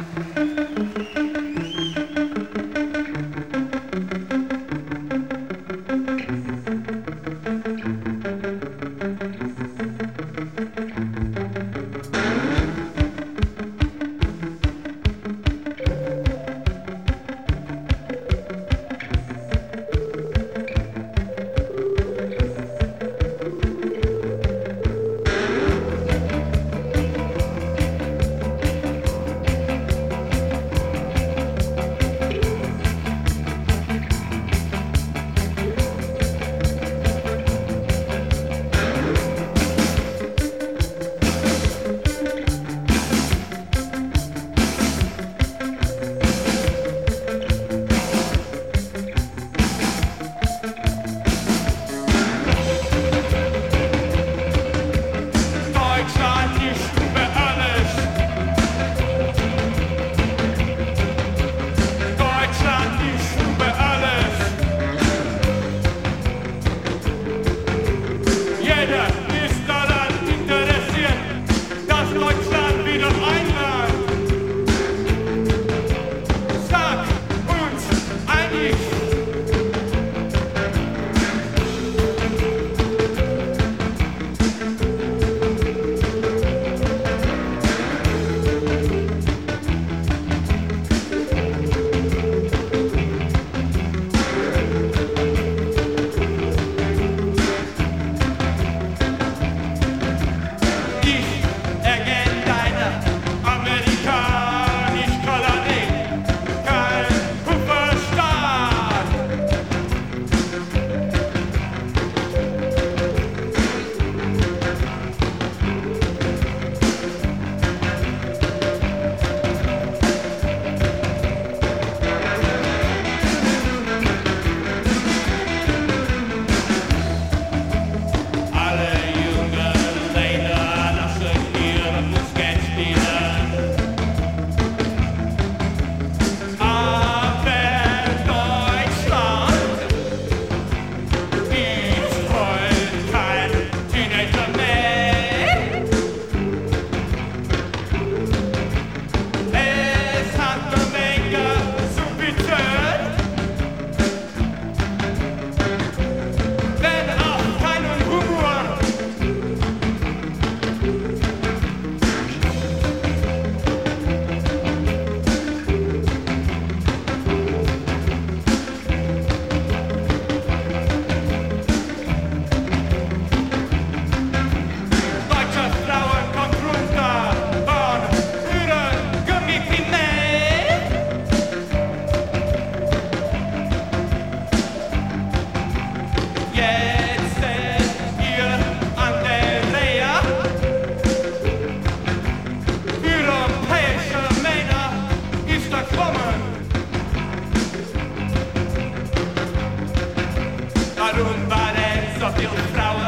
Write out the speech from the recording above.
Thank Deutschland wieder einmal. Darunter är så viel Frauen